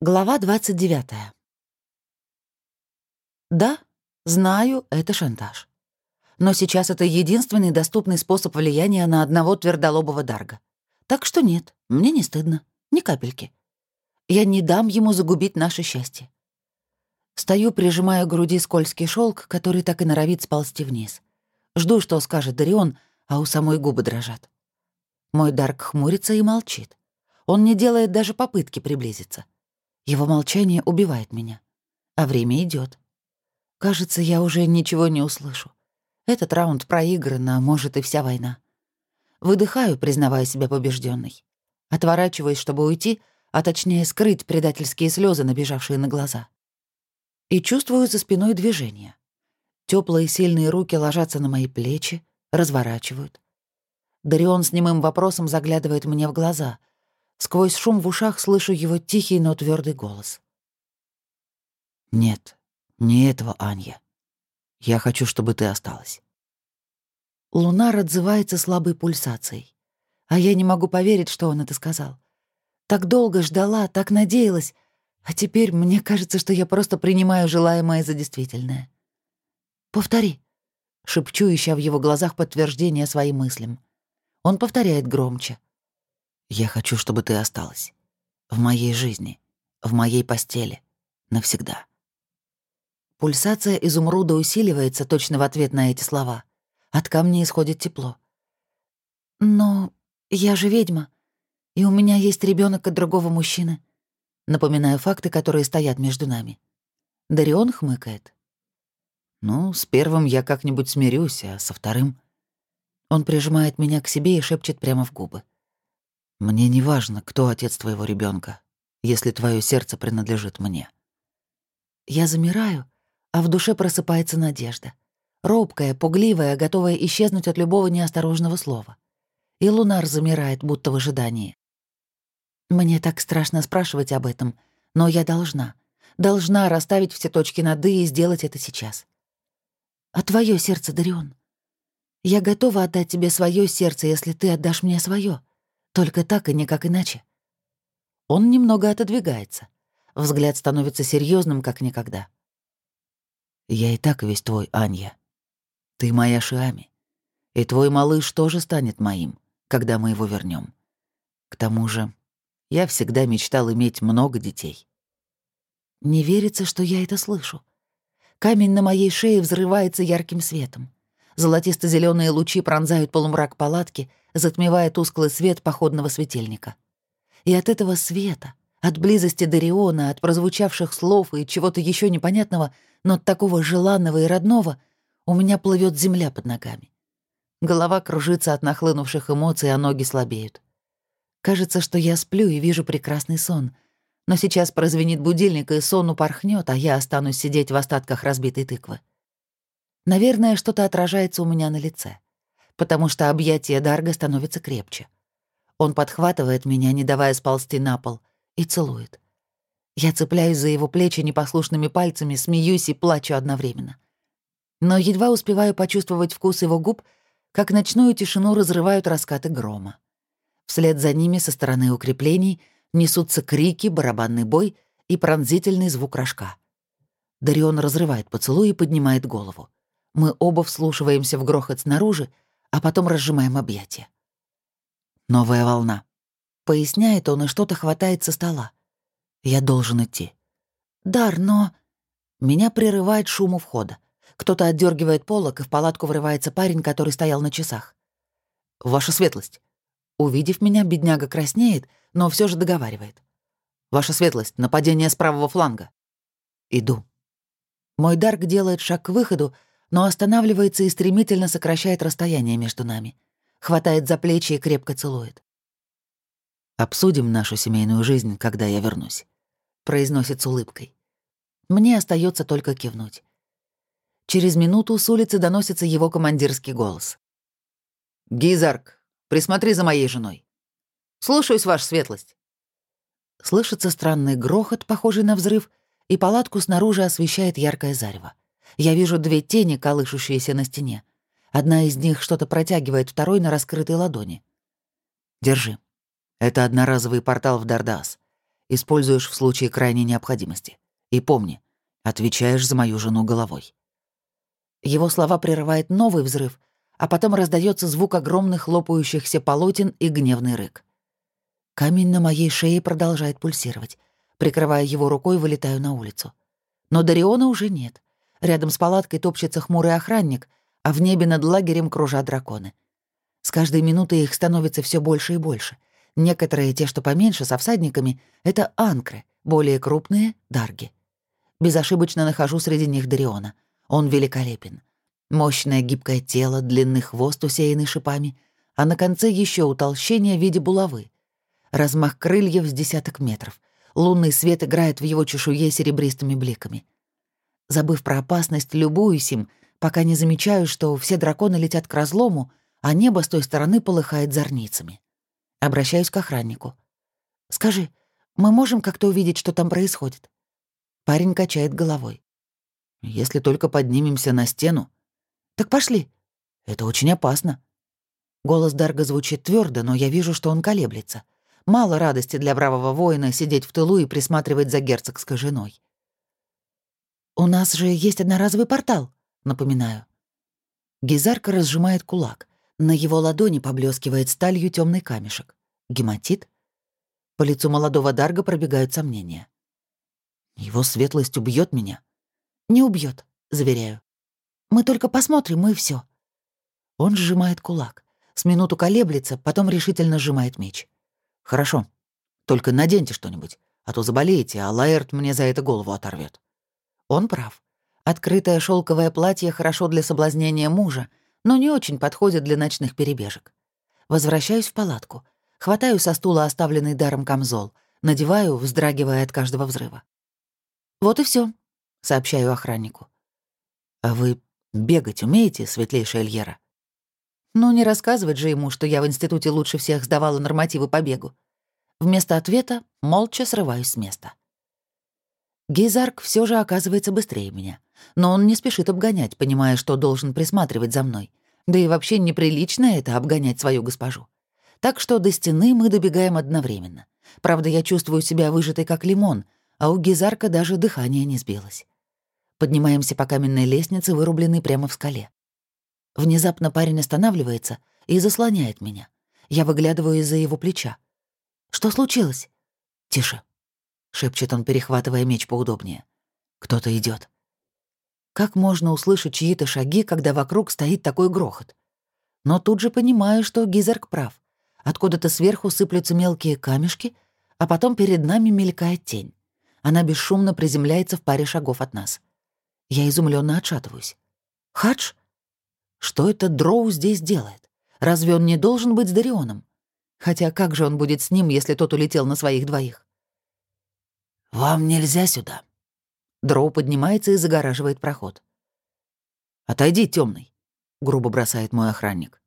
Глава 29. Да, знаю, это шантаж. Но сейчас это единственный доступный способ влияния на одного твердолобого Дарга. Так что нет, мне не стыдно, ни капельки. Я не дам ему загубить наше счастье. Стою, прижимая к груди скользкий шелк, который так и норовит сползти вниз. Жду, что скажет Дарион, а у самой губы дрожат. Мой Дарк хмурится и молчит. Он не делает даже попытки приблизиться. Его молчание убивает меня. А время идет. Кажется, я уже ничего не услышу. Этот раунд проигран, а может и вся война. Выдыхаю, признавая себя побежденной. Отворачиваюсь, чтобы уйти, а точнее скрыть предательские слезы, набежавшие на глаза. И чувствую за спиной движение. Теплые сильные руки ложатся на мои плечи, разворачивают. Дарион с немым вопросом заглядывает мне в глаза — Сквозь шум в ушах слышу его тихий, но твердый голос. «Нет, не этого, Анья. Я хочу, чтобы ты осталась». Лунар отзывается слабой пульсацией. А я не могу поверить, что он это сказал. Так долго ждала, так надеялась, а теперь мне кажется, что я просто принимаю желаемое за действительное. «Повтори», — шепчу, ища в его глазах подтверждение своим мыслям. Он повторяет громче. Я хочу, чтобы ты осталась. В моей жизни, в моей постели, навсегда. Пульсация изумруда усиливается точно в ответ на эти слова. От камня исходит тепло. Но я же ведьма, и у меня есть ребенок от другого мужчины. Напоминаю факты, которые стоят между нами. Дарион хмыкает. Ну, с первым я как-нибудь смирюсь, а со вторым... Он прижимает меня к себе и шепчет прямо в губы. Мне не важно, кто отец твоего ребенка, если твое сердце принадлежит мне. Я замираю, а в душе просыпается надежда. Робкая, пугливая, готовая исчезнуть от любого неосторожного слова. И Лунар замирает, будто в ожидании. Мне так страшно спрашивать об этом, но я должна. Должна расставить все точки над «и» и сделать это сейчас. А твое сердце, Дарион? Я готова отдать тебе свое сердце, если ты отдашь мне свое. Только так и никак иначе. Он немного отодвигается. Взгляд становится серьезным, как никогда. «Я и так весь твой, Анья. Ты моя Шиами. И твой малыш тоже станет моим, когда мы его вернем. К тому же, я всегда мечтал иметь много детей». Не верится, что я это слышу. Камень на моей шее взрывается ярким светом. золотисто зеленые лучи пронзают полумрак палатки — затмевая тусклый свет походного светильника. И от этого света, от близости Дариона, от прозвучавших слов и чего-то еще непонятного, но такого желанного и родного, у меня плывет земля под ногами. Голова кружится от нахлынувших эмоций, а ноги слабеют. Кажется, что я сплю и вижу прекрасный сон. Но сейчас прозвенит будильник, и сон упорхнет, а я останусь сидеть в остатках разбитой тыквы. Наверное, что-то отражается у меня на лице потому что объятие Дарга становится крепче. Он подхватывает меня, не давая сползти на пол, и целует. Я цепляюсь за его плечи непослушными пальцами, смеюсь и плачу одновременно. Но едва успеваю почувствовать вкус его губ, как ночную тишину разрывают раскаты грома. Вслед за ними со стороны укреплений несутся крики, барабанный бой и пронзительный звук рожка. Дарион разрывает поцелуй и поднимает голову. Мы оба вслушиваемся в грохот снаружи, а потом разжимаем объятия. «Новая волна», — поясняет он, и что-то хватает со стола. «Я должен идти». «Дар, но...» Меня прерывает шум у входа. Кто-то отдергивает полок, и в палатку врывается парень, который стоял на часах. «Ваша светлость». Увидев меня, бедняга краснеет, но все же договаривает. «Ваша светлость, нападение с правого фланга». «Иду». Мой Дарк делает шаг к выходу, но останавливается и стремительно сокращает расстояние между нами. Хватает за плечи и крепко целует. «Обсудим нашу семейную жизнь, когда я вернусь», — произносит с улыбкой. Мне остается только кивнуть. Через минуту с улицы доносится его командирский голос. «Гизарк, присмотри за моей женой». «Слушаюсь, ваша светлость». Слышится странный грохот, похожий на взрыв, и палатку снаружи освещает яркое зарево. Я вижу две тени, колышущиеся на стене. Одна из них что-то протягивает второй на раскрытой ладони. Держи. Это одноразовый портал в Дардас. Используешь в случае крайней необходимости. И помни, отвечаешь за мою жену головой». Его слова прерывает новый взрыв, а потом раздается звук огромных лопающихся полотен и гневный рык. Камень на моей шее продолжает пульсировать. Прикрывая его рукой, вылетаю на улицу. Но Дариона уже нет. Рядом с палаткой топчется хмурый охранник, а в небе над лагерем кружат драконы. С каждой минутой их становится все больше и больше. Некоторые, те, что поменьше, со всадниками, — это анкры, более крупные — дарги. Безошибочно нахожу среди них Дариона. Он великолепен. Мощное гибкое тело, длинный хвост, усеянный шипами, а на конце еще утолщение в виде булавы. Размах крыльев с десяток метров. Лунный свет играет в его чешуе серебристыми бликами. Забыв про опасность, любуюсь им, пока не замечаю, что все драконы летят к разлому, а небо с той стороны полыхает зорницами. Обращаюсь к охраннику. «Скажи, мы можем как-то увидеть, что там происходит?» Парень качает головой. «Если только поднимемся на стену». «Так пошли». «Это очень опасно». Голос Дарга звучит твердо, но я вижу, что он колеблется. Мало радости для бравого воина сидеть в тылу и присматривать за герцогской женой. «У нас же есть одноразовый портал», — напоминаю. Гизарка разжимает кулак. На его ладони поблескивает сталью темный камешек. Гематит? По лицу молодого Дарга пробегают сомнения. «Его светлость убьет меня?» «Не убьет, заверяю. Мы только посмотрим, и все. Он сжимает кулак. С минуту колеблется, потом решительно сжимает меч. «Хорошо. Только наденьте что-нибудь, а то заболеете, а Лаэрт мне за это голову оторвет. Он прав. Открытое шелковое платье хорошо для соблазнения мужа, но не очень подходит для ночных перебежек. Возвращаюсь в палатку. Хватаю со стула оставленный даром камзол, надеваю, вздрагивая от каждого взрыва. «Вот и все, сообщаю охраннику. «А вы бегать умеете, светлейшая Эльера?» Ну, не рассказывать же ему, что я в институте лучше всех сдавала нормативы по бегу. Вместо ответа молча срываюсь с места. Гейзарк все же оказывается быстрее меня. Но он не спешит обгонять, понимая, что должен присматривать за мной. Да и вообще неприлично это обгонять свою госпожу. Так что до стены мы добегаем одновременно. Правда, я чувствую себя выжатой как лимон, а у Гизарка даже дыхание не сбилось. Поднимаемся по каменной лестнице, вырубленной прямо в скале. Внезапно парень останавливается и заслоняет меня. Я выглядываю из-за его плеча. «Что случилось?» «Тише», — шепчет он, перехватывая меч поудобнее. «Кто-то идет. Как можно услышать чьи-то шаги, когда вокруг стоит такой грохот? Но тут же понимаю, что Гизерк прав. Откуда-то сверху сыплются мелкие камешки, а потом перед нами мелькает тень. Она бесшумно приземляется в паре шагов от нас. Я изумленно отшатываюсь. «Хадж? Что это Дроу здесь делает? Разве он не должен быть с Дарионом? Хотя как же он будет с ним, если тот улетел на своих двоих?» «Вам нельзя сюда», Дроу поднимается и загораживает проход. «Отойди, темный, грубо бросает мой охранник.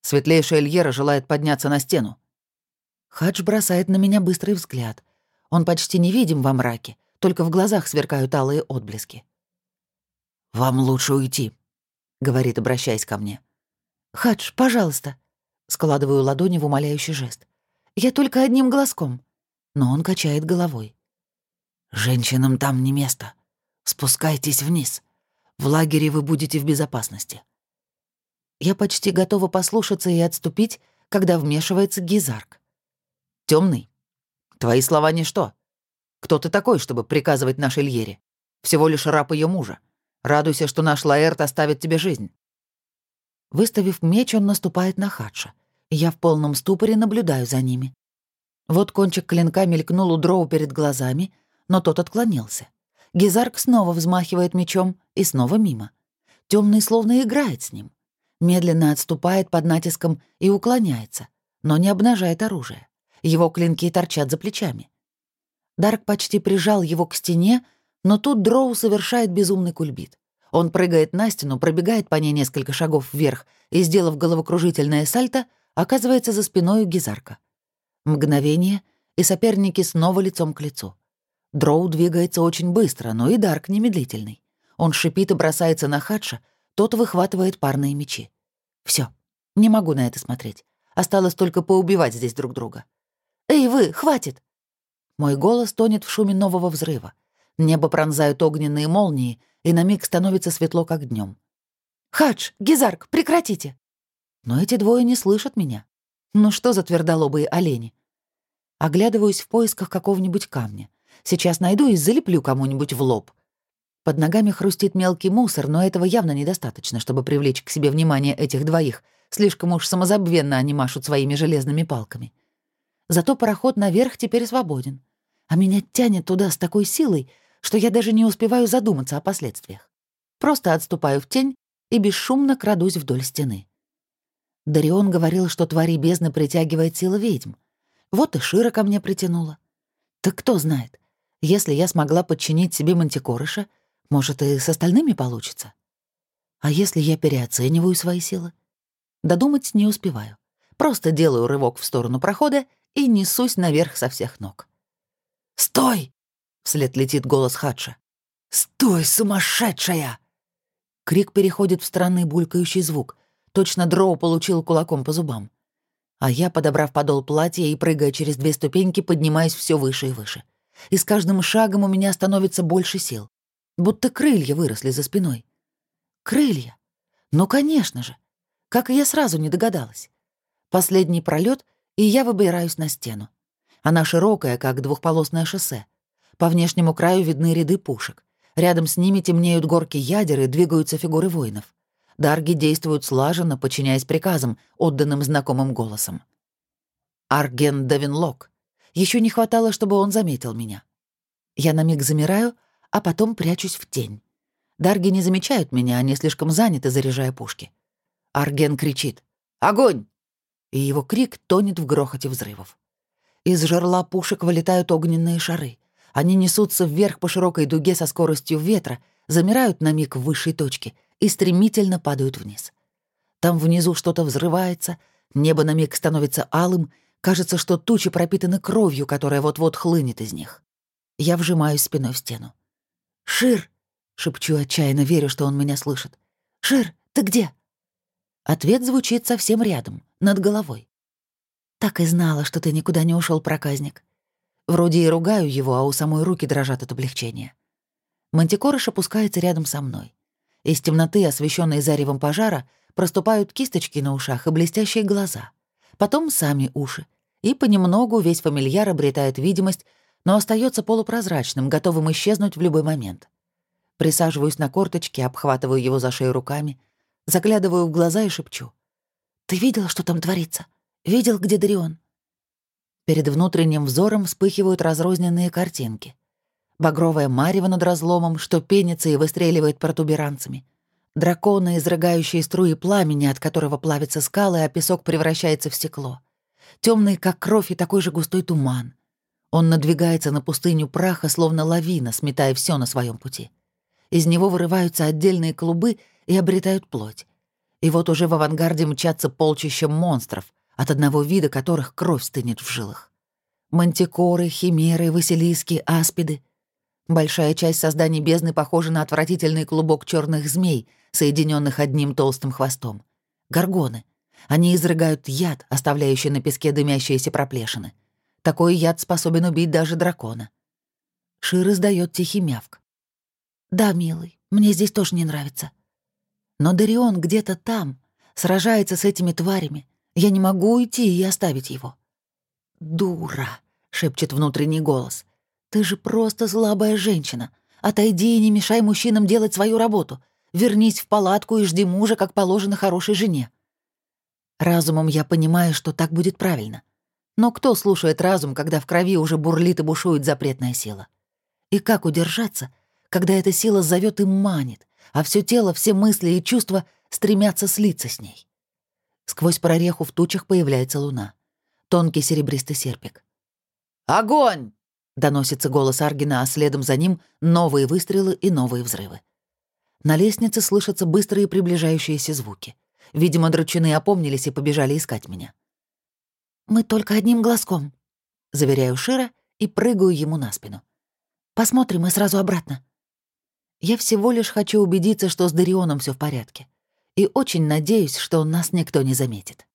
Светлейшая Эльера желает подняться на стену. Хадж бросает на меня быстрый взгляд. Он почти невидим во мраке, только в глазах сверкают алые отблески. «Вам лучше уйти», — говорит, обращаясь ко мне. «Хадж, пожалуйста», — складываю ладони в умоляющий жест. «Я только одним глазком». Но он качает головой. «Женщинам там не место. Спускайтесь вниз. В лагере вы будете в безопасности». Я почти готова послушаться и отступить, когда вмешивается Гизарк. Темный, твои слова ничто. Кто ты такой, чтобы приказывать нашей Льере? Всего лишь раб ее мужа. Радуйся, что наш Лаэрт оставит тебе жизнь». Выставив меч, он наступает на Хадша. Я в полном ступоре наблюдаю за ними. Вот кончик клинка мелькнул у дроу перед глазами — но тот отклонился. Гизарк снова взмахивает мечом и снова мимо. Темный словно играет с ним. Медленно отступает под натиском и уклоняется, но не обнажает оружие. Его клинки торчат за плечами. Дарк почти прижал его к стене, но тут Дроу совершает безумный кульбит. Он прыгает на стену, пробегает по ней несколько шагов вверх и, сделав головокружительное сальто, оказывается за спиной у Гизарка. Мгновение, и соперники снова лицом к лицу. Дроу двигается очень быстро, но и Дарк немедлительный. Он шипит и бросается на Хадша, тот выхватывает парные мечи. Все, не могу на это смотреть. Осталось только поубивать здесь друг друга. «Эй, вы, хватит!» Мой голос тонет в шуме нового взрыва. Небо пронзают огненные молнии, и на миг становится светло, как днем. «Хадж! Гизарк! Прекратите!» Но эти двое не слышат меня. Ну что за твердолобые олени? Оглядываюсь в поисках какого-нибудь камня. Сейчас найду и залеплю кому-нибудь в лоб. Под ногами хрустит мелкий мусор, но этого явно недостаточно, чтобы привлечь к себе внимание этих двоих. Слишком уж самозабвенно они машут своими железными палками. Зато пароход наверх теперь свободен. А меня тянет туда с такой силой, что я даже не успеваю задуматься о последствиях. Просто отступаю в тень и бесшумно крадусь вдоль стены. Дарион говорил, что твари бездны притягивает сила ведьм. Вот и Шира ко мне притянула. Так кто знает, если я смогла подчинить себе мантикорыша, может, и с остальными получится. А если я переоцениваю свои силы? Додумать не успеваю. Просто делаю рывок в сторону прохода и несусь наверх со всех ног. «Стой!» — вслед летит голос Хадша. «Стой, сумасшедшая!» Крик переходит в странный булькающий звук. Точно Дроу получил кулаком по зубам. А я, подобрав подол платья и прыгая через две ступеньки, поднимаюсь все выше и выше. И с каждым шагом у меня становится больше сил. Будто крылья выросли за спиной. Крылья? Ну, конечно же. Как и я сразу не догадалась. Последний пролет, и я выбираюсь на стену. Она широкая, как двухполосное шоссе. По внешнему краю видны ряды пушек. Рядом с ними темнеют горки ядер и двигаются фигуры воинов. Дарги действуют слаженно, подчиняясь приказам, отданным знакомым голосом. Арген Давинлок. Еще не хватало, чтобы он заметил меня. Я на миг замираю, а потом прячусь в тень. Дарги не замечают меня, они слишком заняты, заряжая пушки. Арген кричит «Огонь!» и его крик тонет в грохоте взрывов. Из жерла пушек вылетают огненные шары. Они несутся вверх по широкой дуге со скоростью ветра, замирают на миг в высшей точке и стремительно падают вниз. Там внизу что-то взрывается, небо на миг становится алым, кажется, что тучи пропитаны кровью, которая вот-вот хлынет из них. Я вжимаюсь спиной в стену. «Шир!» — шепчу отчаянно, верю, что он меня слышит. «Шир, ты где?» Ответ звучит совсем рядом, над головой. «Так и знала, что ты никуда не ушел, проказник. Вроде и ругаю его, а у самой руки дрожат от облегчения. Мантикорыш опускается рядом со мной. Из темноты, освещенной заревом пожара, проступают кисточки на ушах и блестящие глаза. Потом сами уши. И понемногу весь фамильяр обретает видимость, но остается полупрозрачным, готовым исчезнуть в любой момент. Присаживаюсь на корточки, обхватываю его за шею руками, заглядываю в глаза и шепчу. «Ты видел, что там творится? Видел, где Дарион?» Перед внутренним взором вспыхивают разрозненные картинки. Багровая марево над разломом, что пенится и выстреливает протуберанцами. Драконы, изрыгающие струи пламени, от которого плавятся скалы, а песок превращается в стекло. Темный, как кровь, и такой же густой туман. Он надвигается на пустыню праха, словно лавина, сметая все на своем пути. Из него вырываются отдельные клубы и обретают плоть. И вот уже в авангарде мчатся полчища монстров, от одного вида которых кровь стынет в жилах. Мантикоры, химеры, василиски, аспиды. Большая часть созданий бездны похожа на отвратительный клубок черных змей, соединенных одним толстым хвостом. Горгоны. Они изрыгают яд, оставляющий на песке дымящиеся проплешины. Такой яд способен убить даже дракона. Шир издает тихий мявк. «Да, милый, мне здесь тоже не нравится. Но Дарион где-то там, сражается с этими тварями, я не могу уйти и оставить его. «Дура!» — шепчет внутренний голос. «Ты же просто слабая женщина. Отойди и не мешай мужчинам делать свою работу. Вернись в палатку и жди мужа, как положено хорошей жене». Разумом я понимаю, что так будет правильно. Но кто слушает разум, когда в крови уже бурлит и бушует запретная сила? И как удержаться, когда эта сила зовет и манит, а все тело, все мысли и чувства стремятся слиться с ней? Сквозь прореху в тучах появляется луна. Тонкий серебристый серпик. «Огонь!» — доносится голос Аргина, а следом за ним новые выстрелы и новые взрывы. На лестнице слышатся быстрые приближающиеся звуки. Видимо, драчуны опомнились и побежали искать меня. «Мы только одним глазком», — заверяю Шира и прыгаю ему на спину. «Посмотрим и сразу обратно». Я всего лишь хочу убедиться, что с Дарионом все в порядке и очень надеюсь, что нас никто не заметит.